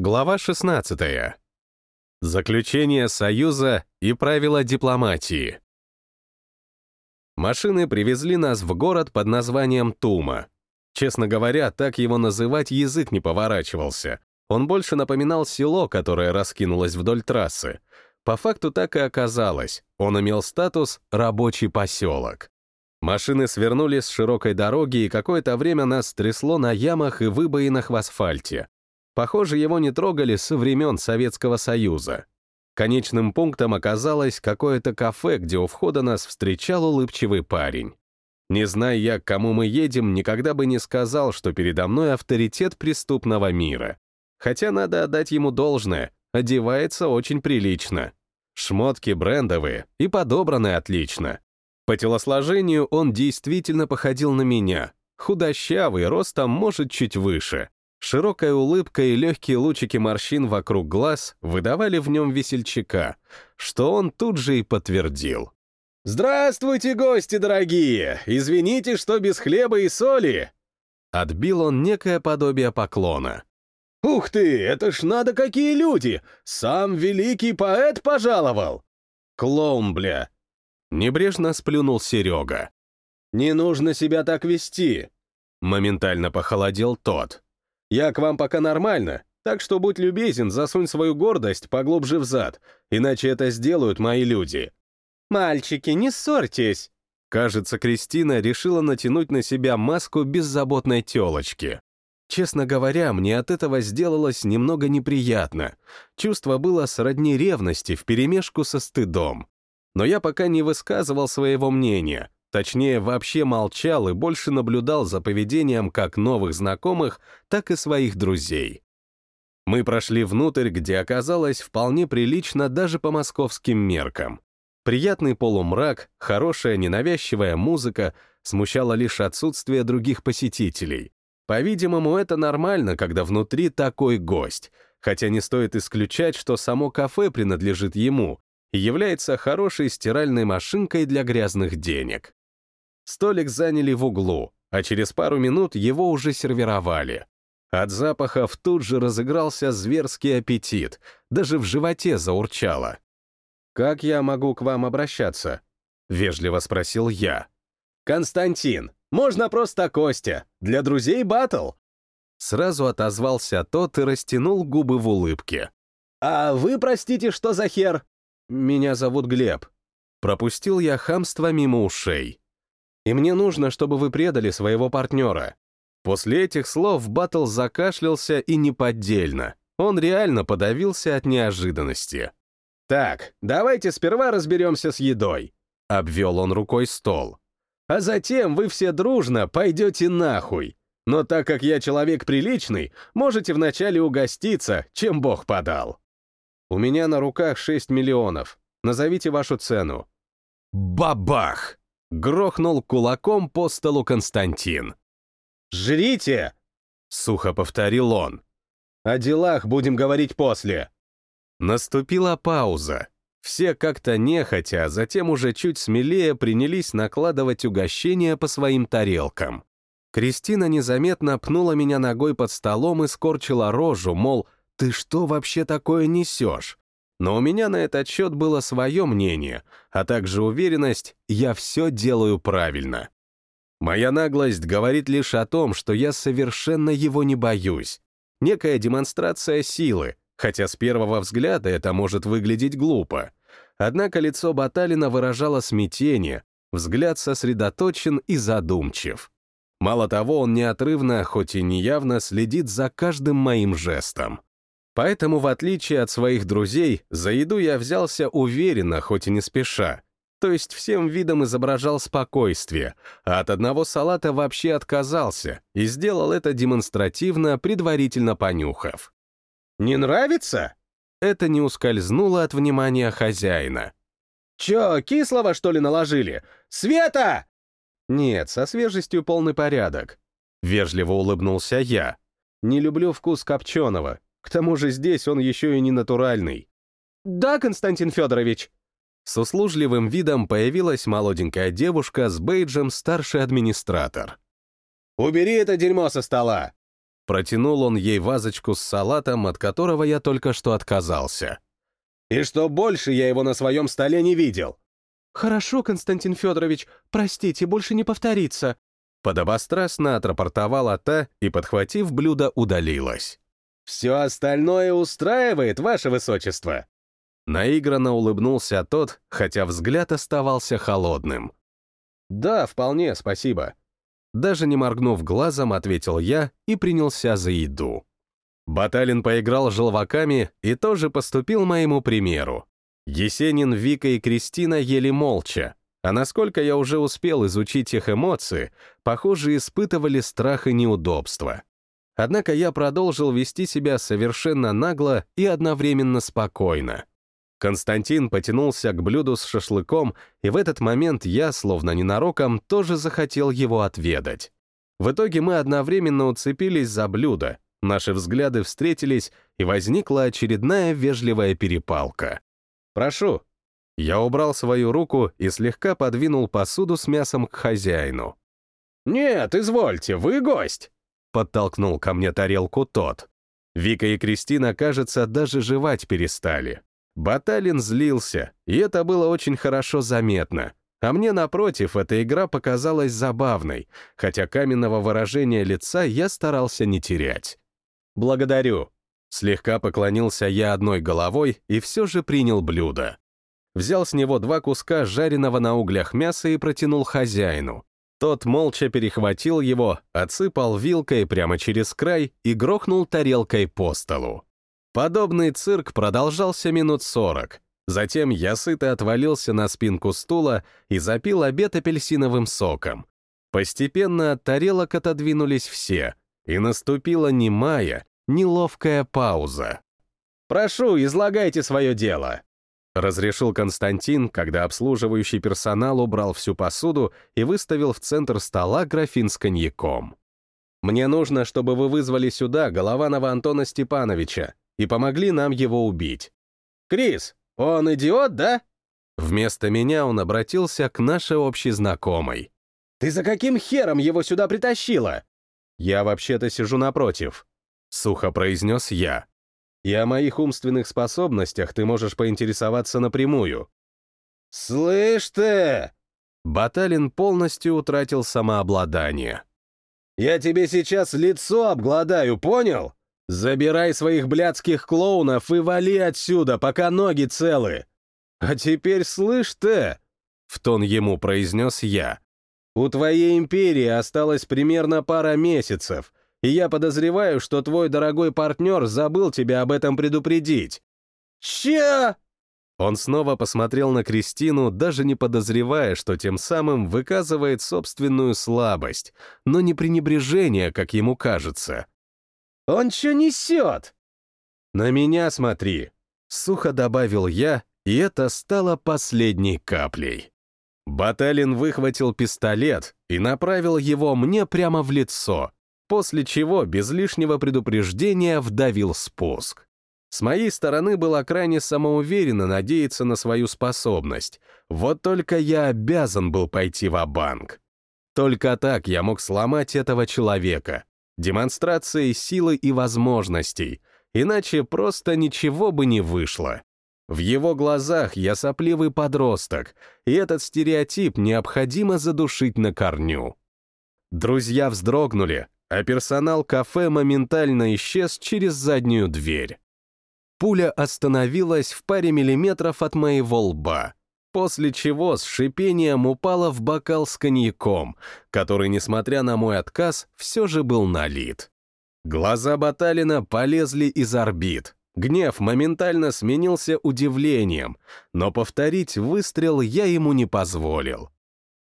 Глава 16. Заключение Союза и правила дипломатии. Машины привезли нас в город под названием Тума. Честно говоря, так его называть язык не поворачивался. Он больше напоминал село, которое раскинулось вдоль трассы. По факту так и оказалось. Он имел статус «рабочий поселок». Машины свернули с широкой дороги, и какое-то время нас трясло на ямах и выбоинах в асфальте. Похоже, его не трогали со времен Советского Союза. Конечным пунктом оказалось какое-то кафе, где у входа нас встречал улыбчивый парень. Не зная я, к кому мы едем, никогда бы не сказал, что передо мной авторитет преступного мира. Хотя надо отдать ему должное, одевается очень прилично. Шмотки брендовые и подобраны отлично. По телосложению он действительно походил на меня. Худощавый, ростом может чуть выше. Широкая улыбка и легкие лучики морщин вокруг глаз выдавали в нем весельчака, что он тут же и подтвердил. «Здравствуйте, гости дорогие! Извините, что без хлеба и соли!» Отбил он некое подобие поклона. «Ух ты, это ж надо какие люди! Сам великий поэт пожаловал!» «Клоун, бля!» Небрежно сплюнул Серега. «Не нужно себя так вести!» Моментально похолодел тот. Я к вам пока нормально, так что будь любезен, засунь свою гордость поглубже в зад, иначе это сделают мои люди. Мальчики, не ссорьтесь. Кажется, Кристина решила натянуть на себя маску беззаботной телочки. Честно говоря, мне от этого сделалось немного неприятно. Чувство было сродни ревности вперемешку со стыдом. Но я пока не высказывал своего мнения, Точнее, вообще молчал и больше наблюдал за поведением как новых знакомых, так и своих друзей. Мы прошли внутрь, где оказалось вполне прилично даже по московским меркам. Приятный полумрак, хорошая ненавязчивая музыка смущало лишь отсутствие других посетителей. По-видимому, это нормально, когда внутри такой гость, хотя не стоит исключать, что само кафе принадлежит ему и является хорошей стиральной машинкой для грязных денег. Столик заняли в углу, а через пару минут его уже сервировали. От запахов тут же разыгрался зверский аппетит, даже в животе заурчало. «Как я могу к вам обращаться?» — вежливо спросил я. «Константин, можно просто Костя, для друзей батл!» Сразу отозвался тот и растянул губы в улыбке. «А вы, простите, что за хер?» «Меня зовут Глеб». Пропустил я хамство мимо ушей и мне нужно, чтобы вы предали своего партнера». После этих слов Баттл закашлялся и неподдельно. Он реально подавился от неожиданности. «Так, давайте сперва разберемся с едой», — обвел он рукой стол. «А затем вы все дружно пойдете нахуй. Но так как я человек приличный, можете вначале угоститься, чем Бог подал». «У меня на руках 6 миллионов. Назовите вашу цену». Бабах! Грохнул кулаком по столу Константин. «Жрите!» — сухо повторил он. «О делах будем говорить после». Наступила пауза. Все как-то нехотя, а затем уже чуть смелее принялись накладывать угощения по своим тарелкам. Кристина незаметно пнула меня ногой под столом и скорчила рожу, мол, «Ты что вообще такое несешь?» Но у меня на этот счет было свое мнение, а также уверенность, я все делаю правильно. Моя наглость говорит лишь о том, что я совершенно его не боюсь. Некая демонстрация силы, хотя с первого взгляда это может выглядеть глупо. Однако лицо Баталина выражало смятение, взгляд сосредоточен и задумчив. Мало того, он неотрывно, хоть и неявно, следит за каждым моим жестом. Поэтому, в отличие от своих друзей, за еду я взялся уверенно, хоть и не спеша. То есть всем видом изображал спокойствие, а от одного салата вообще отказался и сделал это демонстративно, предварительно понюхав. «Не нравится?» Это не ускользнуло от внимания хозяина. «Чё, кислого, что ли, наложили? Света!» «Нет, со свежестью полный порядок», — вежливо улыбнулся я. «Не люблю вкус копченого, к тому же здесь он еще и не натуральный. «Да, Константин Федорович!» С услужливым видом появилась молоденькая девушка с бейджем старший администратор. «Убери это дерьмо со стола!» Протянул он ей вазочку с салатом, от которого я только что отказался. «И что больше я его на своем столе не видел?» «Хорошо, Константин Федорович, простите, больше не повторится», Подобострастно отрапортовала та и, подхватив блюдо, удалилась. «Все остальное устраивает, ваше высочество!» Наигранно улыбнулся тот, хотя взгляд оставался холодным. «Да, вполне, спасибо». Даже не моргнув глазом, ответил я и принялся за еду. Баталин поиграл желваками и тоже поступил моему примеру. Есенин, Вика и Кристина ели молча, а насколько я уже успел изучить их эмоции, похоже, испытывали страх и неудобство. Однако я продолжил вести себя совершенно нагло и одновременно спокойно. Константин потянулся к блюду с шашлыком, и в этот момент я, словно ненароком, тоже захотел его отведать. В итоге мы одновременно уцепились за блюдо, наши взгляды встретились, и возникла очередная вежливая перепалка. «Прошу». Я убрал свою руку и слегка подвинул посуду с мясом к хозяину. «Нет, извольте, вы гость!» — подтолкнул ко мне тарелку тот. Вика и Кристина, кажется, даже жевать перестали. Баталин злился, и это было очень хорошо заметно. А мне, напротив, эта игра показалась забавной, хотя каменного выражения лица я старался не терять. «Благодарю». Слегка поклонился я одной головой и все же принял блюдо. Взял с него два куска жареного на углях мяса и протянул хозяину. Тот молча перехватил его, отсыпал вилкой прямо через край и грохнул тарелкой по столу. Подобный цирк продолжался минут сорок. Затем я сыто отвалился на спинку стула и запил обед апельсиновым соком. Постепенно от тарелок отодвинулись все, и наступила немая, неловкая пауза. «Прошу, излагайте свое дело», — разрешил Константин, когда обслуживающий персонал убрал всю посуду и выставил в центр стола графин с коньяком. «Мне нужно, чтобы вы вызвали сюда Голованова Антона Степановича, и помогли нам его убить. «Крис, он идиот, да?» Вместо меня он обратился к нашей общей знакомой. «Ты за каким хером его сюда притащила?» «Я вообще-то сижу напротив», — сухо произнес я. «И о моих умственных способностях ты можешь поинтересоваться напрямую». «Слышь ты!» Баталин полностью утратил самообладание. «Я тебе сейчас лицо обгладаю, понял?» Забирай своих блядских клоунов и вали отсюда, пока ноги целы. А теперь слышь ты, — в тон ему произнес я, — у твоей империи осталось примерно пара месяцев, и я подозреваю, что твой дорогой партнер забыл тебя об этом предупредить. Че? Он снова посмотрел на Кристину, даже не подозревая, что тем самым выказывает собственную слабость, но не пренебрежение, как ему кажется. Он что несет?» «На меня смотри», — сухо добавил я, и это стало последней каплей. Баталин выхватил пистолет и направил его мне прямо в лицо, после чего без лишнего предупреждения вдавил спуск. С моей стороны было крайне самоуверенно надеяться на свою способность, вот только я обязан был пойти в банк Только так я мог сломать этого человека, демонстрацией силы и возможностей, иначе просто ничего бы не вышло. В его глазах я сопливый подросток, и этот стереотип необходимо задушить на корню. Друзья вздрогнули, а персонал кафе моментально исчез через заднюю дверь. Пуля остановилась в паре миллиметров от моего лба после чего с шипением упала в бокал с коньяком, который, несмотря на мой отказ, все же был налит. Глаза Баталина полезли из орбит. Гнев моментально сменился удивлением, но повторить выстрел я ему не позволил.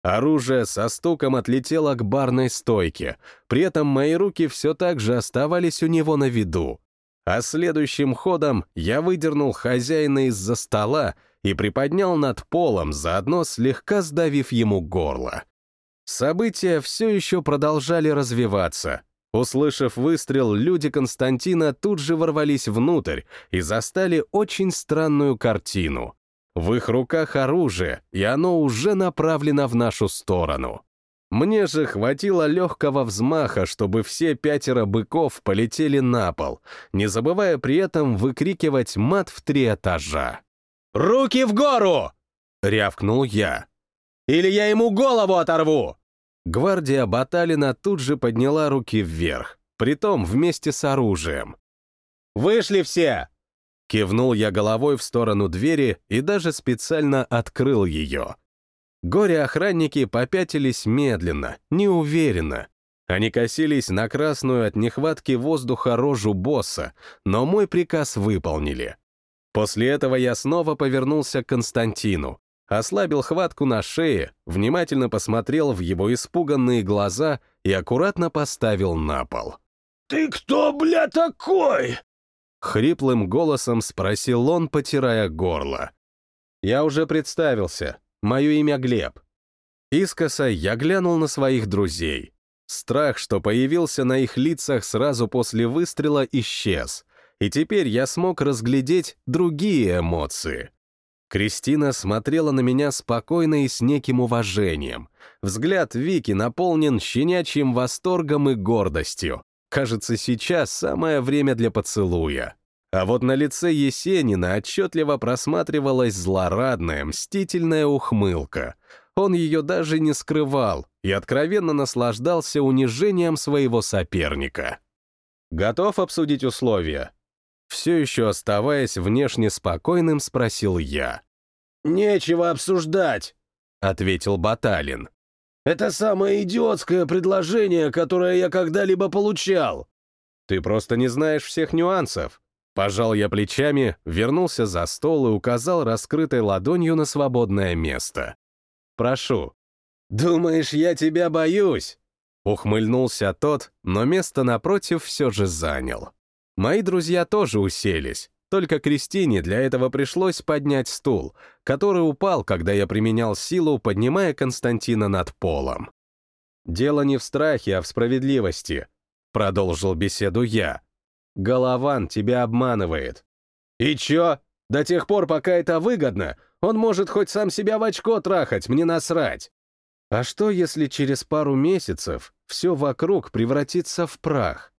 Оружие со стуком отлетело к барной стойке, при этом мои руки все так же оставались у него на виду. А следующим ходом я выдернул хозяина из-за стола и приподнял над полом, заодно слегка сдавив ему горло. События все еще продолжали развиваться. Услышав выстрел, люди Константина тут же ворвались внутрь и застали очень странную картину. В их руках оружие, и оно уже направлено в нашу сторону. Мне же хватило легкого взмаха, чтобы все пятеро быков полетели на пол, не забывая при этом выкрикивать мат в три этажа. «Руки в гору!» — рявкнул я. «Или я ему голову оторву!» Гвардия Баталина тут же подняла руки вверх, притом вместе с оружием. «Вышли все!» Кивнул я головой в сторону двери и даже специально открыл ее. Горе-охранники попятились медленно, неуверенно. Они косились на красную от нехватки воздуха рожу босса, но мой приказ выполнили. После этого я снова повернулся к Константину, ослабил хватку на шее, внимательно посмотрел в его испуганные глаза и аккуратно поставил на пол. «Ты кто, бля, такой?» Хриплым голосом спросил он, потирая горло. «Я уже представился. Мое имя Глеб». Искоса я глянул на своих друзей. Страх, что появился на их лицах сразу после выстрела, исчез, и теперь я смог разглядеть другие эмоции. Кристина смотрела на меня спокойно и с неким уважением. Взгляд Вики наполнен щенячьим восторгом и гордостью. Кажется, сейчас самое время для поцелуя. А вот на лице Есенина отчетливо просматривалась злорадная, мстительная ухмылка. Он ее даже не скрывал и откровенно наслаждался унижением своего соперника. «Готов обсудить условия?» Все еще оставаясь внешне спокойным, спросил я. «Нечего обсуждать», — ответил Баталин. Это самое идиотское предложение, которое я когда-либо получал. Ты просто не знаешь всех нюансов. Пожал я плечами, вернулся за стол и указал раскрытой ладонью на свободное место. «Прошу». «Думаешь, я тебя боюсь?» Ухмыльнулся тот, но место напротив все же занял. Мои друзья тоже уселись, только Кристине для этого пришлось поднять стул, который упал, когда я применял силу, поднимая Константина над полом. «Дело не в страхе, а в справедливости», — продолжил беседу я. «Голован тебя обманывает». «И чё? До тех пор, пока это выгодно, он может хоть сам себя в очко трахать, мне насрать». «А что, если через пару месяцев все вокруг превратится в прах?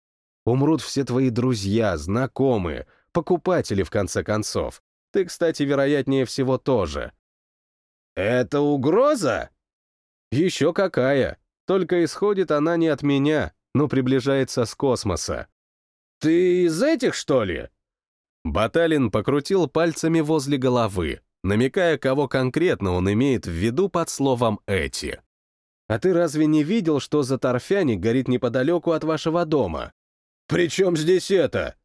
Умрут все твои друзья, знакомые, покупатели, в конце концов. Ты, кстати, вероятнее всего тоже. Это угроза? Еще какая. Только исходит она не от меня, но приближается с космоса. Ты из этих, что ли? Баталин покрутил пальцами возле головы, намекая, кого конкретно он имеет в виду под словом «эти». «А ты разве не видел, что за торфяник горит неподалеку от вашего дома?» «При чем здесь это?»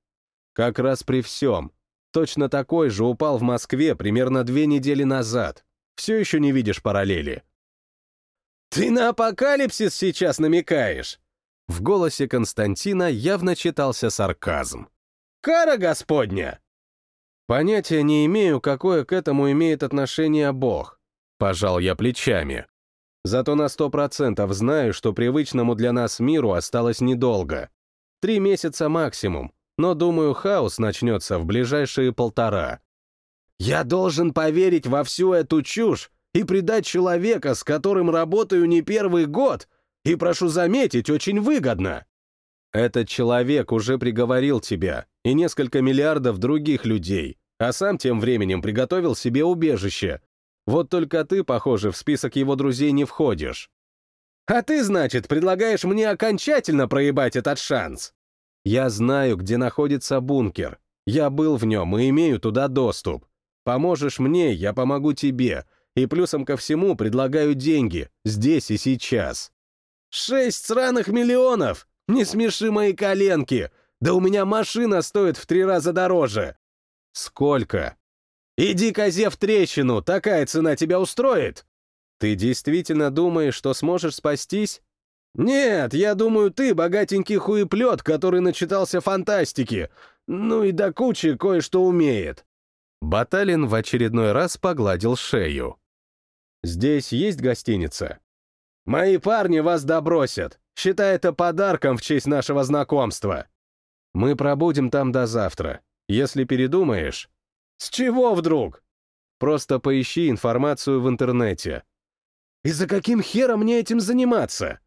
Как раз при всем. Точно такой же упал в Москве примерно две недели назад. Все еще не видишь параллели. «Ты на апокалипсис сейчас намекаешь?» В голосе Константина явно читался сарказм. «Кара Господня!» «Понятия не имею, какое к этому имеет отношение Бог», — пожал я плечами. «Зато на сто процентов знаю, что привычному для нас миру осталось недолго. Три месяца максимум, но, думаю, хаос начнется в ближайшие полтора. Я должен поверить во всю эту чушь и предать человека, с которым работаю не первый год, и, прошу заметить, очень выгодно. Этот человек уже приговорил тебя и несколько миллиардов других людей, а сам тем временем приготовил себе убежище. Вот только ты, похоже, в список его друзей не входишь. А ты, значит, предлагаешь мне окончательно проебать этот шанс? Я знаю, где находится бункер. Я был в нем и имею туда доступ. Поможешь мне, я помогу тебе. И плюсом ко всему предлагаю деньги, здесь и сейчас. Шесть сраных миллионов! Не смеши мои коленки! Да у меня машина стоит в три раза дороже. Сколько? Иди козе в трещину, такая цена тебя устроит? Ты действительно думаешь, что сможешь спастись? «Нет, я думаю, ты богатенький хуеплет, который начитался фантастики. Ну и до кучи кое-что умеет». Баталин в очередной раз погладил шею. «Здесь есть гостиница?» «Мои парни вас добросят. Считай это подарком в честь нашего знакомства». «Мы пробудем там до завтра. Если передумаешь...» «С чего вдруг?» «Просто поищи информацию в интернете. И за каким хером мне этим заниматься?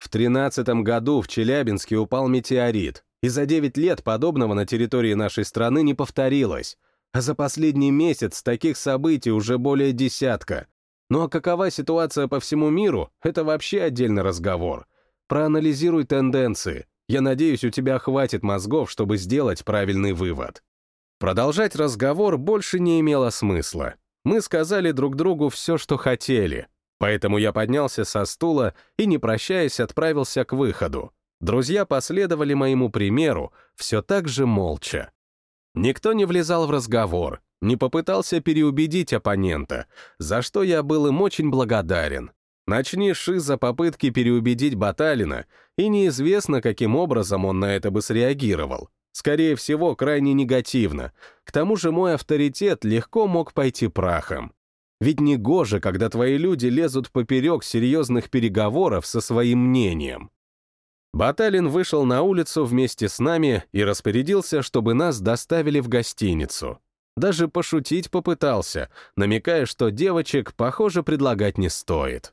В тринадцатом году в Челябинске упал метеорит, и за 9 лет подобного на территории нашей страны не повторилось, а за последний месяц таких событий уже более десятка. Ну а какова ситуация по всему миру, это вообще отдельный разговор. Проанализируй тенденции. Я надеюсь, у тебя хватит мозгов, чтобы сделать правильный вывод. Продолжать разговор больше не имело смысла. Мы сказали друг другу все, что хотели, поэтому я поднялся со стула и, не прощаясь, отправился к выходу. Друзья последовали моему примеру, все так же молча. Никто не влезал в разговор, не попытался переубедить оппонента, за что я был им очень благодарен. Начни Шиза попытки переубедить Баталина, и неизвестно, каким образом он на это бы среагировал. Скорее всего, крайне негативно. К тому же мой авторитет легко мог пойти прахом. Ведь не гоже, когда твои люди лезут поперек серьезных переговоров со своим мнением. Баталин вышел на улицу вместе с нами и распорядился, чтобы нас доставили в гостиницу. Даже пошутить попытался, намекая, что девочек, похоже, предлагать не стоит.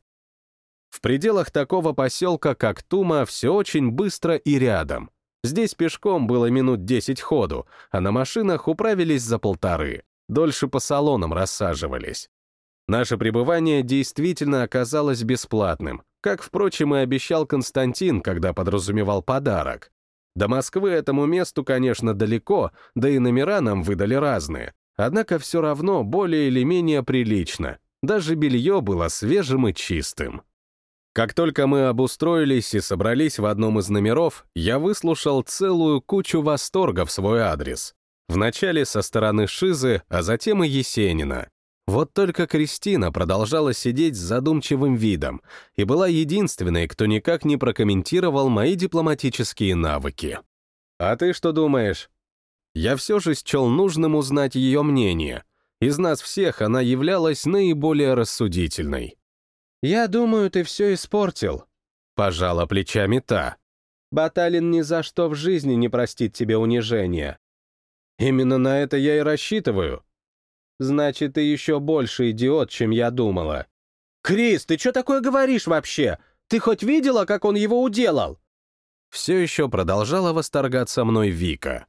В пределах такого поселка, как Тума, все очень быстро и рядом. Здесь пешком было минут 10 ходу, а на машинах управились за полторы. Дольше по салонам рассаживались. Наше пребывание действительно оказалось бесплатным, как, впрочем, и обещал Константин, когда подразумевал подарок. До Москвы этому месту, конечно, далеко, да и номера нам выдали разные. Однако все равно более или менее прилично. Даже белье было свежим и чистым. Как только мы обустроились и собрались в одном из номеров, я выслушал целую кучу восторга в свой адрес. Вначале со стороны Шизы, а затем и Есенина. Вот только Кристина продолжала сидеть с задумчивым видом и была единственной, кто никак не прокомментировал мои дипломатические навыки. «А ты что думаешь?» Я все же счел нужным узнать ее мнение. Из нас всех она являлась наиболее рассудительной. «Я думаю, ты все испортил», — пожала плечами та. «Баталин ни за что в жизни не простит тебе унижения». «Именно на это я и рассчитываю», Значит, ты еще больше идиот, чем я думала. Крис, ты что такое говоришь вообще? Ты хоть видела, как он его уделал? Все еще продолжала восторгаться мной Вика.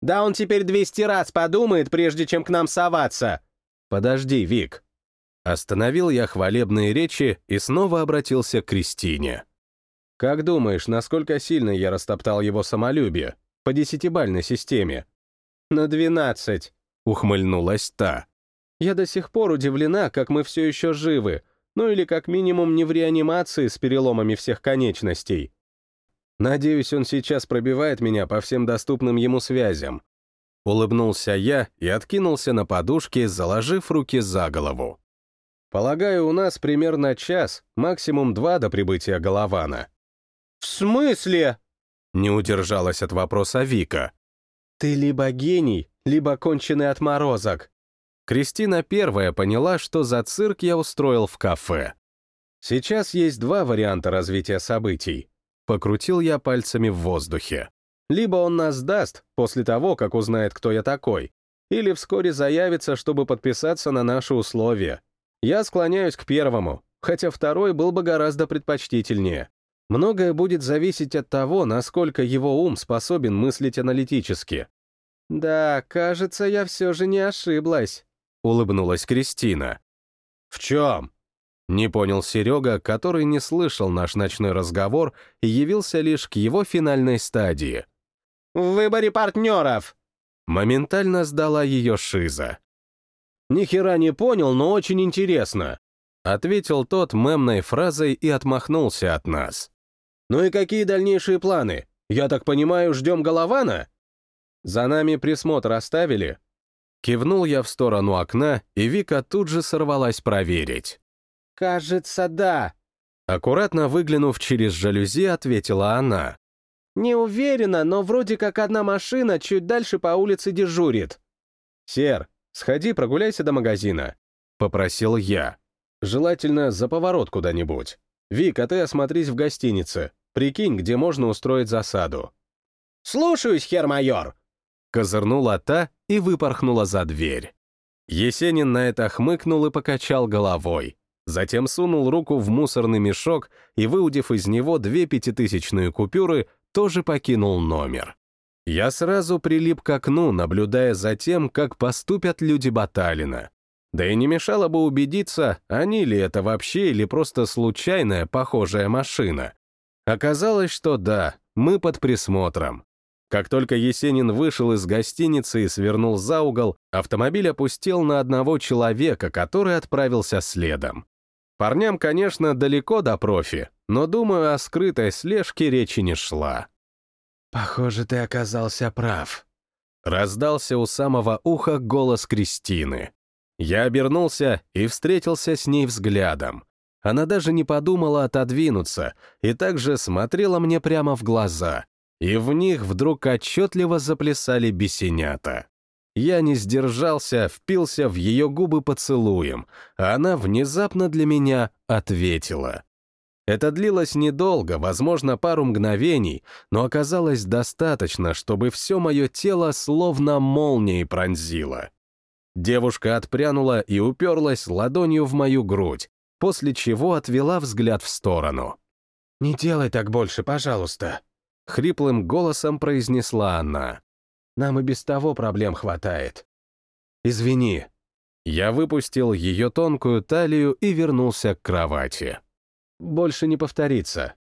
Да он теперь 200 раз подумает, прежде чем к нам соваться. Подожди, Вик. Остановил я хвалебные речи и снова обратился к Кристине. Как думаешь, насколько сильно я растоптал его самолюбие? По десятибальной системе. На двенадцать ухмыльнулась та. «Я до сих пор удивлена, как мы все еще живы, ну или как минимум не в реанимации с переломами всех конечностей. Надеюсь, он сейчас пробивает меня по всем доступным ему связям». Улыбнулся я и откинулся на подушке, заложив руки за голову. «Полагаю, у нас примерно час, максимум два до прибытия Голована». «В смысле?» — не удержалась от вопроса Вика. «Ты либо гений, либо конченый отморозок. Кристина первая поняла, что за цирк я устроил в кафе. Сейчас есть два варианта развития событий. Покрутил я пальцами в воздухе. Либо он нас даст после того, как узнает, кто я такой, или вскоре заявится, чтобы подписаться на наши условия. Я склоняюсь к первому, хотя второй был бы гораздо предпочтительнее. Многое будет зависеть от того, насколько его ум способен мыслить аналитически. «Да, кажется, я все же не ошиблась», — улыбнулась Кристина. «В чем?» Не понял Серега, который не слышал наш ночной разговор и явился лишь к его финальной стадии. «В выборе партнеров!» Моментально сдала ее Шиза. «Ни хера не понял, но очень интересно», — ответил тот мемной фразой и отмахнулся от нас. «Ну и какие дальнейшие планы? Я так понимаю, ждем Голована?» За нами присмотр оставили?» Кивнул я в сторону окна, и Вика тут же сорвалась проверить. «Кажется, да», Аккуратно выглянув через жалюзи, ответила она. «Не уверена, но вроде как одна машина чуть дальше по улице дежурит». «Сер, сходи прогуляйся до магазина», — попросил я. «Желательно за поворот куда-нибудь. Вик, а ты осмотрись в гостинице. Прикинь, где можно устроить засаду». «Слушаюсь, хер-майор», Козырнула та и выпорхнула за дверь. Есенин на это хмыкнул и покачал головой. Затем сунул руку в мусорный мешок и, выудив из него две пятитысячные купюры, тоже покинул номер. Я сразу прилип к окну, наблюдая за тем, как поступят люди Баталина. Да и не мешало бы убедиться, они ли это вообще или просто случайная похожая машина. Оказалось, что да, мы под присмотром. Как только Есенин вышел из гостиницы и свернул за угол, автомобиль опустил на одного человека, который отправился следом. Парням, конечно, далеко до профи, но, думаю, о скрытой слежке речи не шла. «Похоже, ты оказался прав», — раздался у самого уха голос Кристины. Я обернулся и встретился с ней взглядом. Она даже не подумала отодвинуться и также смотрела мне прямо в глаза, и в них вдруг отчетливо заплясали бесенята. Я не сдержался, впился в ее губы поцелуем, а она внезапно для меня ответила. Это длилось недолго, возможно, пару мгновений, но оказалось достаточно, чтобы все мое тело словно молнией пронзило. Девушка отпрянула и уперлась ладонью в мою грудь, после чего отвела взгляд в сторону. «Не делай так больше, пожалуйста», — хриплым голосом произнесла она. «Нам и без того проблем хватает». «Извини». Я выпустил ее тонкую талию и вернулся к кровати. «Больше не повторится.